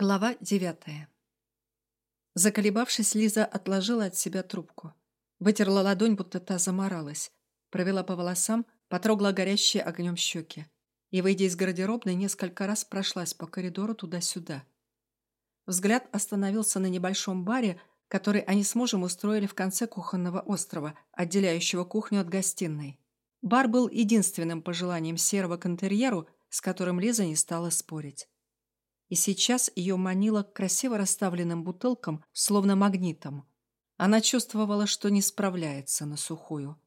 Глава девятая. Заколебавшись, Лиза отложила от себя трубку. Вытерла ладонь, будто та заморалась. Провела по волосам, потрогала горящие огнем щеки. И, выйдя из гардеробной, несколько раз прошлась по коридору туда-сюда. Взгляд остановился на небольшом баре, который они с мужем устроили в конце кухонного острова, отделяющего кухню от гостиной. Бар был единственным пожеланием серого к интерьеру, с которым Лиза не стала спорить и сейчас ее манило к красиво расставленным бутылкам, словно магнитом. Она чувствовала, что не справляется на сухую.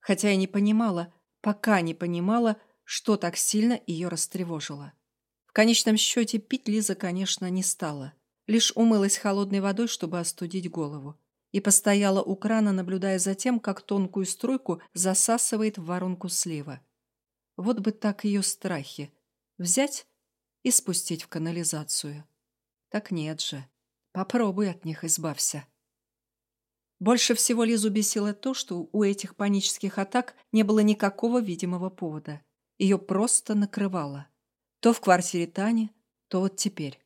Хотя и не понимала, пока не понимала, что так сильно ее растревожило. В конечном счете пить Лиза, конечно, не стала. Лишь умылась холодной водой, чтобы остудить голову. И постояла у крана, наблюдая за тем, как тонкую струйку засасывает в воронку слива. Вот бы так ее страхи. Взять и спустить в канализацию. Так нет же. Попробуй от них избавься. Больше всего Лизу бесило то, что у этих панических атак не было никакого видимого повода. Ее просто накрывало. То в квартире Тани, то вот теперь.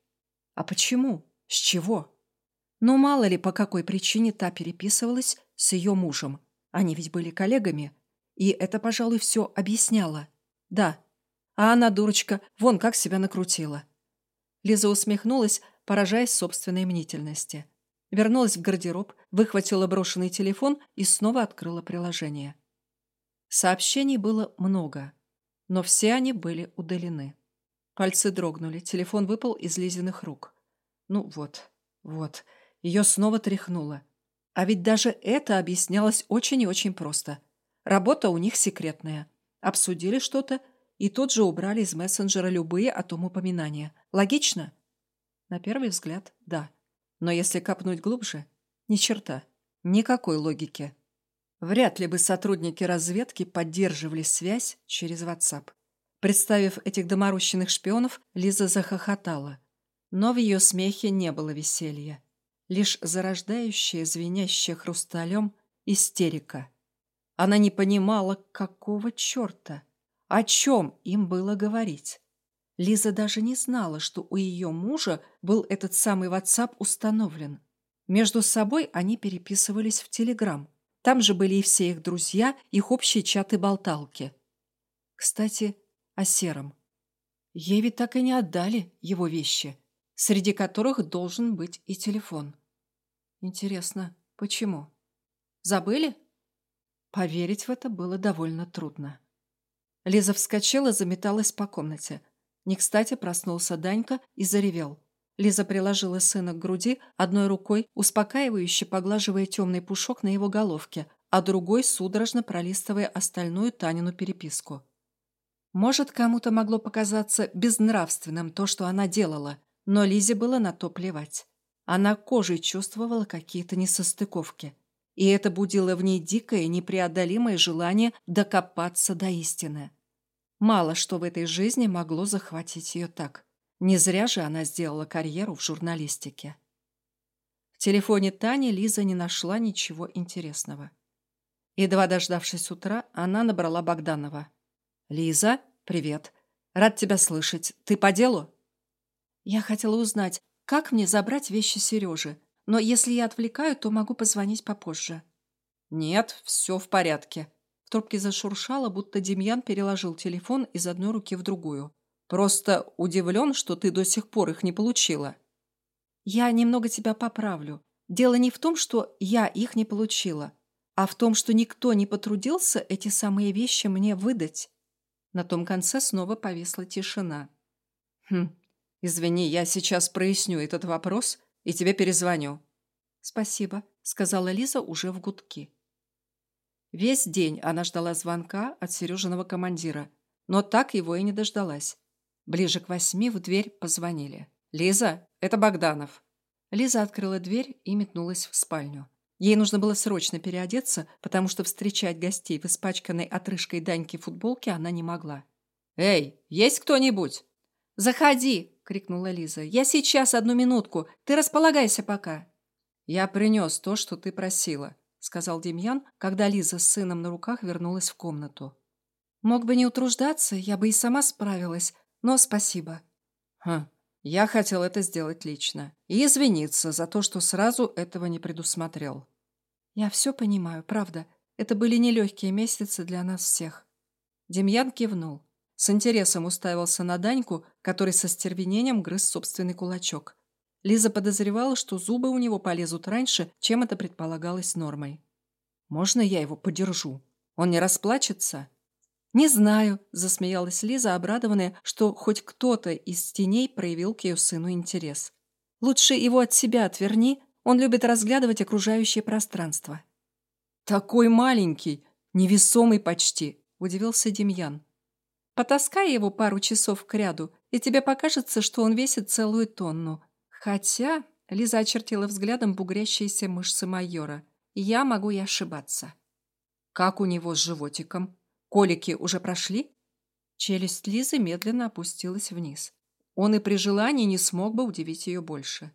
А почему? С чего? Ну, мало ли, по какой причине та переписывалась с ее мужем. Они ведь были коллегами. И это, пожалуй, все объясняло. Да, а она, дурочка, вон как себя накрутила. Лиза усмехнулась, поражаясь собственной мнительности. Вернулась в гардероб, выхватила брошенный телефон и снова открыла приложение. Сообщений было много, но все они были удалены. Пальцы дрогнули, телефон выпал из Лизиных рук. Ну вот, вот, ее снова тряхнуло. А ведь даже это объяснялось очень и очень просто. Работа у них секретная. Обсудили что-то и тут же убрали из мессенджера любые о том упоминания. Логично? На первый взгляд, да. Но если копнуть глубже, ни черта. Никакой логики. Вряд ли бы сотрудники разведки поддерживали связь через WhatsApp. Представив этих доморощенных шпионов, Лиза захохотала. Но в ее смехе не было веселья. Лишь зарождающая, звенящая хрусталем, истерика. Она не понимала, какого черта. О чем им было говорить? Лиза даже не знала, что у ее мужа был этот самый WhatsApp установлен. Между собой они переписывались в Телеграм. Там же были и все их друзья, их общие чаты-болталки. Кстати, о Сером. Ей ведь так и не отдали его вещи, среди которых должен быть и телефон. Интересно, почему? Забыли? Поверить в это было довольно трудно. Лиза вскочила, заметалась по комнате. Не кстати проснулся Данька и заревел. Лиза приложила сына к груди, одной рукой успокаивающе поглаживая темный пушок на его головке, а другой судорожно пролистывая остальную Танину переписку. Может, кому-то могло показаться безнравственным то, что она делала, но Лизе было на то плевать. Она кожей чувствовала какие-то несостыковки. И это будило в ней дикое, непреодолимое желание докопаться до истины. Мало что в этой жизни могло захватить ее так. Не зря же она сделала карьеру в журналистике. В телефоне Тани Лиза не нашла ничего интересного. Едва дождавшись утра, она набрала Богданова. «Лиза, привет. Рад тебя слышать. Ты по делу?» «Я хотела узнать, как мне забрать вещи Сережи, но если я отвлекаю, то могу позвонить попозже». «Нет, все в порядке», в трубке зашуршало, будто Демьян переложил телефон из одной руки в другую. «Просто удивлен, что ты до сих пор их не получила». «Я немного тебя поправлю. Дело не в том, что я их не получила, а в том, что никто не потрудился эти самые вещи мне выдать». На том конце снова повисла тишина. «Хм, извини, я сейчас проясню этот вопрос и тебе перезвоню». «Спасибо», — сказала Лиза уже в гудки. Весь день она ждала звонка от Сережиного командира, но так его и не дождалась. Ближе к восьми в дверь позвонили. «Лиза, это Богданов». Лиза открыла дверь и метнулась в спальню. Ей нужно было срочно переодеться, потому что встречать гостей в испачканной отрыжкой Даньки футболке она не могла. «Эй, есть кто-нибудь?» «Заходи!» — крикнула Лиза. «Я сейчас, одну минутку. Ты располагайся пока». «Я принес то, что ты просила», — сказал Демьян, когда Лиза с сыном на руках вернулась в комнату. «Мог бы не утруждаться, я бы и сама справилась, но спасибо». «Хм, Я хотел это сделать лично и извиниться за то, что сразу этого не предусмотрел. Я все понимаю, правда. Это были нелегкие месяцы для нас всех. Демьян кивнул. С интересом уставился на Даньку, который со стервенением грыз собственный кулачок. Лиза подозревала, что зубы у него полезут раньше, чем это предполагалось нормой. «Можно я его подержу? Он не расплачется?» «Не знаю», – засмеялась Лиза, обрадованная, что хоть кто-то из теней проявил к ее сыну интерес. «Лучше его от себя отверни, он любит разглядывать окружающее пространство». «Такой маленький, невесомый почти», – удивился Демьян. «Потаскай его пару часов к ряду, и тебе покажется, что он весит целую тонну. Хотя...» – Лиза очертила взглядом бугрящиеся мышцы майора. «Я могу и ошибаться». «Как у него с животиком?» Колики уже прошли? Челюсть Лизы медленно опустилась вниз. Он и при желании не смог бы удивить ее больше.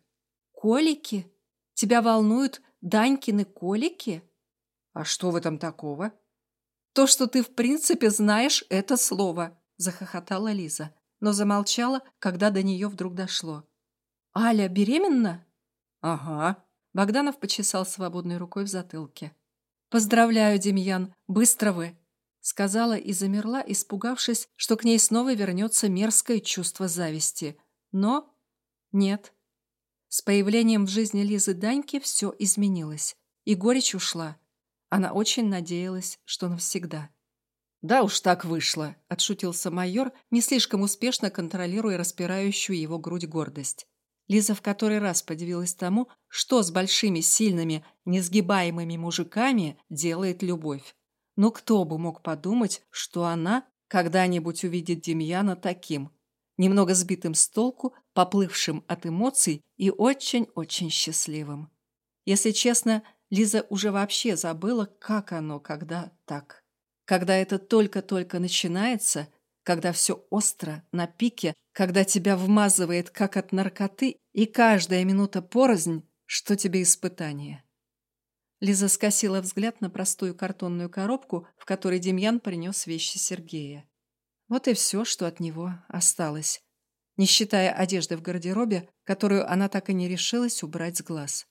«Колики? Тебя волнуют Данькины колики?» «А что в этом такого?» «То, что ты в принципе знаешь это слово», – захохотала Лиза, но замолчала, когда до нее вдруг дошло. «Аля беременна?» «Ага», – Богданов почесал свободной рукой в затылке. «Поздравляю, Демьян, быстро вы!» сказала и замерла, испугавшись, что к ней снова вернется мерзкое чувство зависти. Но нет. С появлением в жизни Лизы Даньки все изменилось, и горечь ушла. Она очень надеялась, что навсегда. «Да уж так вышло», – отшутился майор, не слишком успешно контролируя распирающую его грудь гордость. Лиза в который раз подивилась тому, что с большими, сильными, несгибаемыми мужиками делает любовь. Но кто бы мог подумать, что она когда-нибудь увидит Демьяна таким, немного сбитым с толку, поплывшим от эмоций и очень-очень счастливым. Если честно, Лиза уже вообще забыла, как оно, когда так. Когда это только-только начинается, когда все остро, на пике, когда тебя вмазывает, как от наркоты, и каждая минута порознь, что тебе испытание. Лиза скосила взгляд на простую картонную коробку, в которой Демьян принес вещи Сергея. Вот и все, что от него осталось, не считая одежды в гардеробе, которую она так и не решилась убрать с глаз.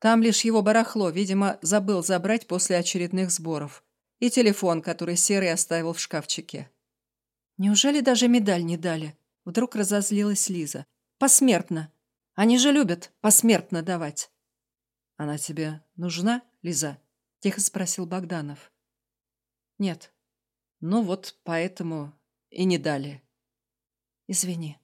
Там лишь его барахло, видимо, забыл забрать после очередных сборов. И телефон, который Серый оставил в шкафчике. Неужели даже медаль не дали? Вдруг разозлилась Лиза. Посмертно. Они же любят посмертно давать. «Она тебе нужна, Лиза?» – тихо спросил Богданов. «Нет. Ну вот поэтому и не дали». «Извини».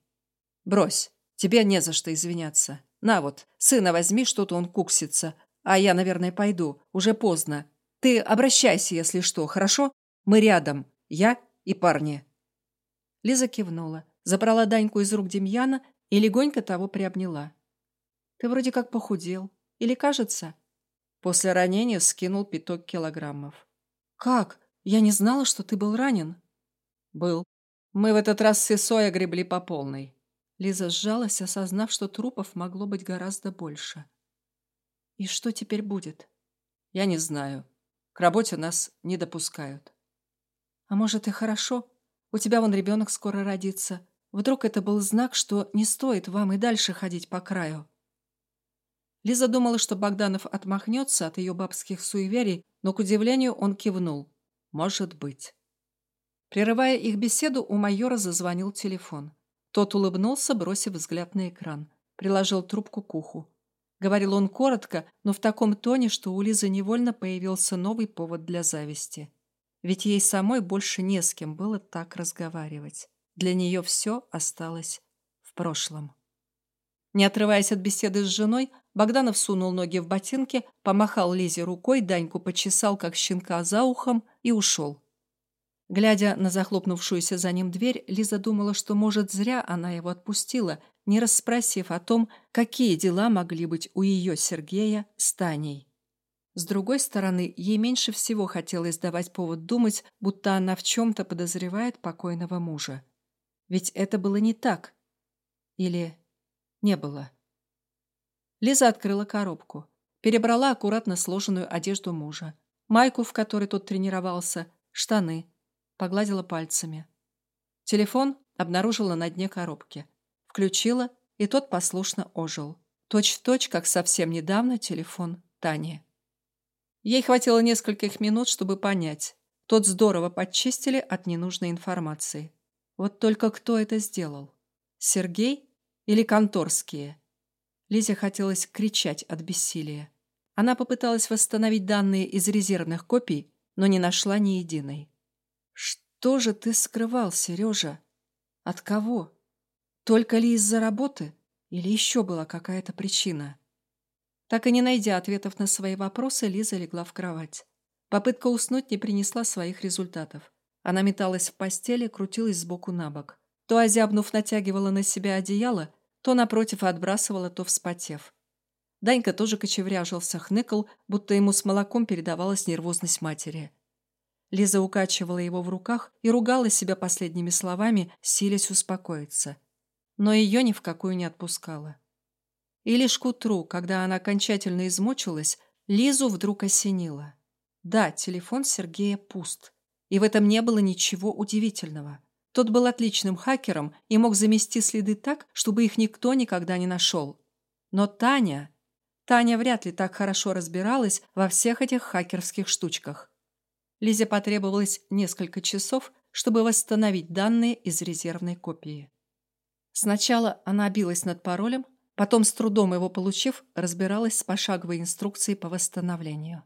«Брось. Тебе не за что извиняться. На вот, сына возьми, что-то он куксится. А я, наверное, пойду. Уже поздно. Ты обращайся, если что, хорошо? Мы рядом. Я и парни». Лиза кивнула, забрала Даньку из рук Демьяна и легонько того приобняла. «Ты вроде как похудел. Или кажется?» После ранения скинул пяток килограммов. «Как? Я не знала, что ты был ранен». «Был. Мы в этот раз с Сесой огребли по полной». Лиза сжалась, осознав, что трупов могло быть гораздо больше. «И что теперь будет?» «Я не знаю. К работе нас не допускают». «А может и хорошо? У тебя вон ребенок скоро родится. Вдруг это был знак, что не стоит вам и дальше ходить по краю?» Лиза думала, что Богданов отмахнется от ее бабских суеверий, но, к удивлению, он кивнул. «Может быть». Прерывая их беседу, у майора зазвонил телефон. Тот улыбнулся, бросив взгляд на экран. Приложил трубку к уху. Говорил он коротко, но в таком тоне, что у Лизы невольно появился новый повод для зависти. Ведь ей самой больше не с кем было так разговаривать. Для нее все осталось в прошлом. Не отрываясь от беседы с женой, Богданов сунул ноги в ботинки, помахал Лизе рукой, Даньку почесал, как щенка, за ухом и ушел. Глядя на захлопнувшуюся за ним дверь, Лиза думала, что, может, зря она его отпустила, не расспросив о том, какие дела могли быть у ее Сергея с Таней. С другой стороны, ей меньше всего хотелось давать повод думать, будто она в чем-то подозревает покойного мужа. Ведь это было не так. Или не было. Лиза открыла коробку. Перебрала аккуратно сложенную одежду мужа. Майку, в которой тот тренировался, штаны. Погладила пальцами. Телефон обнаружила на дне коробки. Включила, и тот послушно ожил. Точь в точь, как совсем недавно телефон Тани. Ей хватило нескольких минут, чтобы понять. Тот здорово подчистили от ненужной информации. Вот только кто это сделал? Сергей или конторские? Лизе хотелось кричать от бессилия. Она попыталась восстановить данные из резервных копий, но не нашла ни единой. «Что же ты скрывал, Сережа? От кого? Только ли из-за работы? Или еще была какая-то причина?» Так и не найдя ответов на свои вопросы, Лиза легла в кровать. Попытка уснуть не принесла своих результатов. Она металась в постели, крутилась сбоку на бок. То озябнув натягивала на себя одеяло, то напротив отбрасывала, то вспотев. Данька тоже кочевряжился, хныкал, будто ему с молоком передавалась нервозность матери. Лиза укачивала его в руках и ругала себя последними словами, силясь успокоиться. Но ее ни в какую не отпускала. И лишь к утру, когда она окончательно измучилась, Лизу вдруг осенило. Да, телефон Сергея пуст. И в этом не было ничего удивительного. Тот был отличным хакером и мог замести следы так, чтобы их никто никогда не нашел. Но Таня... Таня вряд ли так хорошо разбиралась во всех этих хакерских штучках. Лизе потребовалось несколько часов, чтобы восстановить данные из резервной копии. Сначала она билась над паролем, потом, с трудом его получив, разбиралась с пошаговой инструкцией по восстановлению.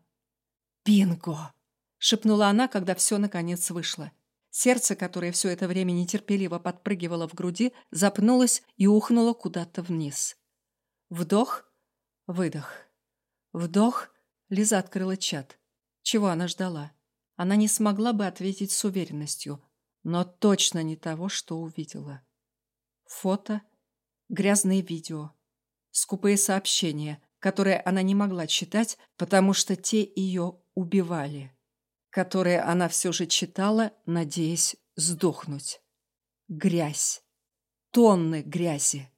«Бинго!» — шепнула она, когда все наконец вышло. Сердце, которое все это время нетерпеливо подпрыгивало в груди, запнулось и ухнуло куда-то вниз. Вдох, Выдох. Вдох. Лиза открыла чат. Чего она ждала? Она не смогла бы ответить с уверенностью, но точно не того, что увидела. Фото, грязные видео, скупые сообщения, которые она не могла читать, потому что те ее убивали, которые она все же читала, надеясь сдохнуть. Грязь. Тонны грязи.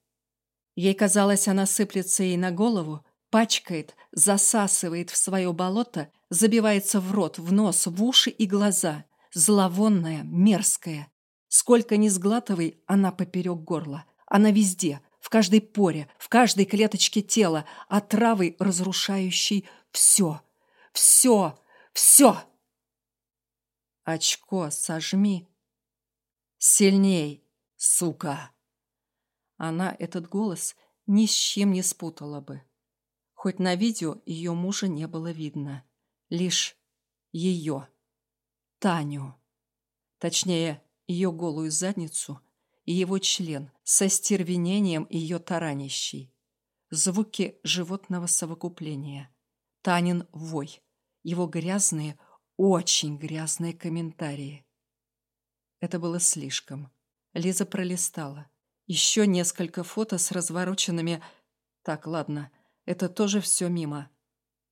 Ей казалось, она сыплется ей на голову, пачкает, засасывает в свое болото, забивается в рот, в нос, в уши и глаза. Зловонная, мерзкая. Сколько ни сглатывай, она поперек горла. Она везде, в каждой поре, в каждой клеточке тела, отравой, разрушающей все. Все, все. Очко сожми. Сильней, сука. Она этот голос ни с чем не спутала бы. Хоть на видео ее мужа не было видно. Лишь ее. Таню. Точнее, ее голую задницу и его член со стервенением ее таранищей. Звуки животного совокупления. Танин вой. Его грязные, очень грязные комментарии. Это было слишком. Лиза пролистала. Еще несколько фото с развороченными... Так, ладно, это тоже все мимо.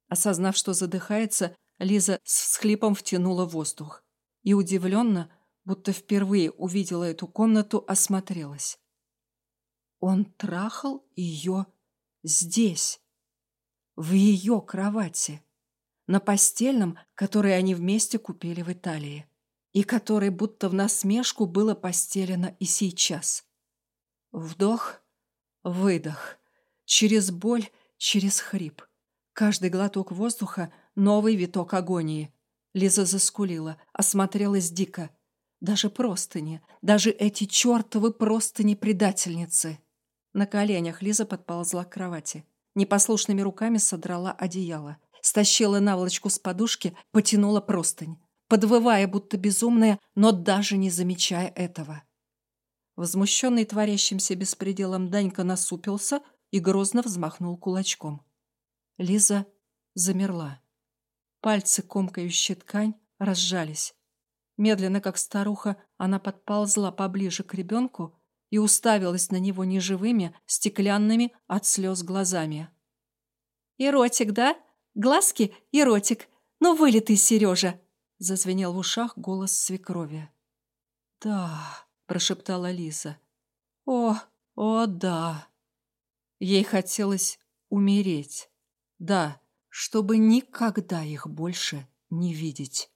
Осознав, что задыхается, Лиза с всхлипом втянула воздух. И удивленно, будто впервые увидела эту комнату, осмотрелась. Он трахал ее здесь, в ее кровати, на постельном, который они вместе купили в Италии, и который будто в насмешку было постелено и сейчас. Вдох, выдох. Через боль, через хрип. Каждый глоток воздуха — новый виток агонии. Лиза заскулила, осмотрелась дико. Даже простыни, даже эти чертовы простыни предательницы. На коленях Лиза подползла к кровати. Непослушными руками содрала одеяло. Стащила наволочку с подушки, потянула простынь. Подвывая, будто безумная, но даже не замечая этого. Возмущенный творящимся беспределом Данька насупился и грозно взмахнул кулачком. Лиза замерла. Пальцы, комкающие ткань, разжались. Медленно, как старуха, она подползла поближе к ребенку и уставилась на него неживыми, стеклянными от слез глазами. «Эротик, да? Глазки — эротик. Ну, вылитый Сережа!» — зазвенел в ушах голос свекрови. «Да...» прошептала Лиза. О, о, да. Ей хотелось умереть. Да, чтобы никогда их больше не видеть.